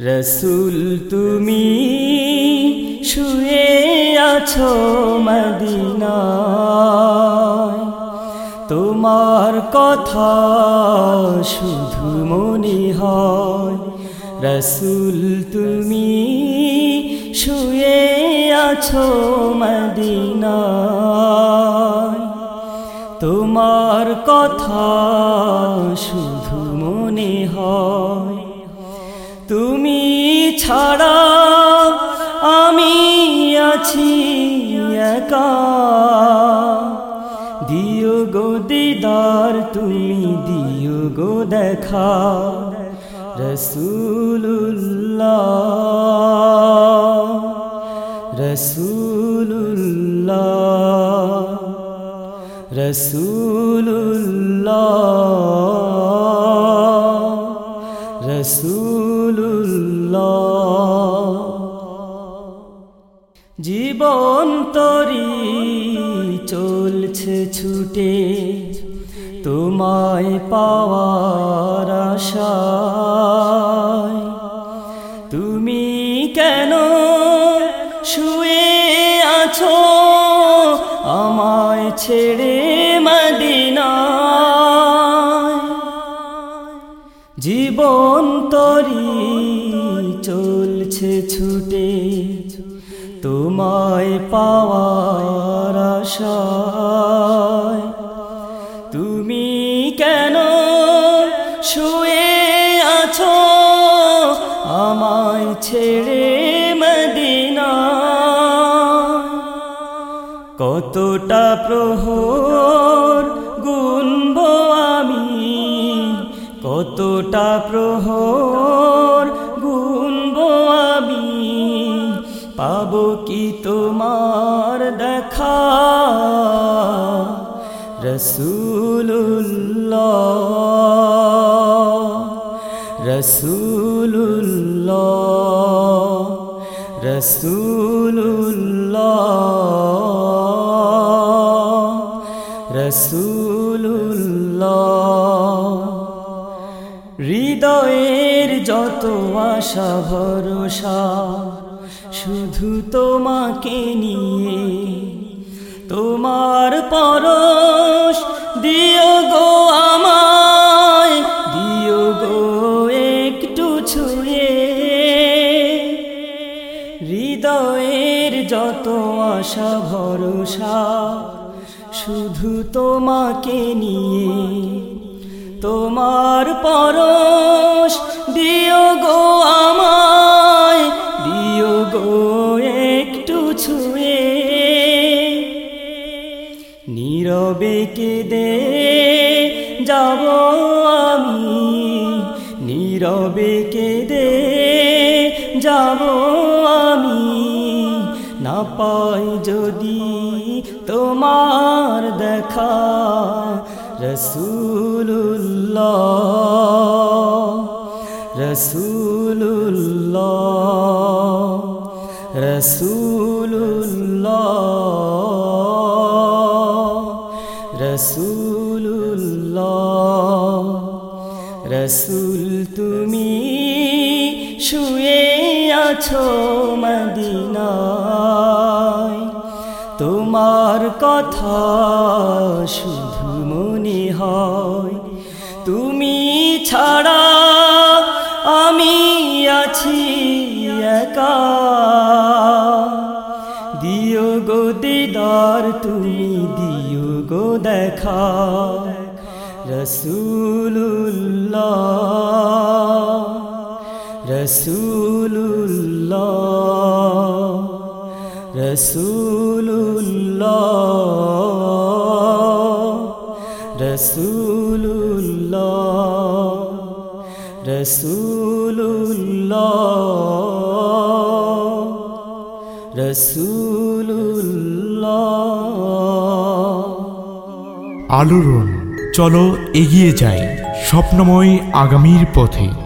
রসুল, তুমি শুয়ে আছো মদিনায়। তোমার কথা শুধু মনে হয়। রসুল, তুমি শুয়ে আছো মদিনায়। তোমার কথা শুধু মনে হয়। তুমি ছাড়া আমি আছি একা। দিও গো দিদার, তুমি দিও গো দেখা। রসুল্লাহ রসুল্লাহ রসুল্লাহ রসুল্লাহ জীবন তরি চলছে ছুটে, তোমায় পাওয়ার আশায়। তুমি কেন শুয়ে আছো আমায় ছেড়ে মদিনায়? জীবন তরি চলছে ছুটে তোমায় পাওয়ার আশায়। তুমি কেন শুয়ে আছো? আমায় ছেড়ে মদিনা কতটা প্রহর গুনব আমি? কতটা প্রহর পাবো কি তোমার দেখা রসুল্লাহ রসুল্লাহ রসুল্লাহ রসুল্লাহ যত আশা, ভরসা। শুধু তোমাকে নিয়ে তোমার পরশ দিও গো আমায়, দিও গো একটু ছুঁয়ে। হৃদয়ের যত আশা, ভরসা, শুধু তোমাকে নিয়ে তোমার পরশ নীরবে কেঁদে যাব আমি। নীরবে কেঁদে যাব আমি। না পাই যদি তোমার দেখা রসুল্লাহ রসুল্লাহ রসুল্লাহ রসুল তুমি শুয়ে আছো মদিনায়। তোমার কথা শুধু মনে হয়। তুমি ছাড়া আমি আছি একা। দিও গো দিদার, তুমি দিও গো দেখা। রসুল্লাহ রসুল্লাহ রসুল্লাহ রসুল্লাহ রসুল্লাহ রসুল্লাহ আলোড়ন। চলো এগিয়ে যাই স্বপ্নময় আগামীর পথে।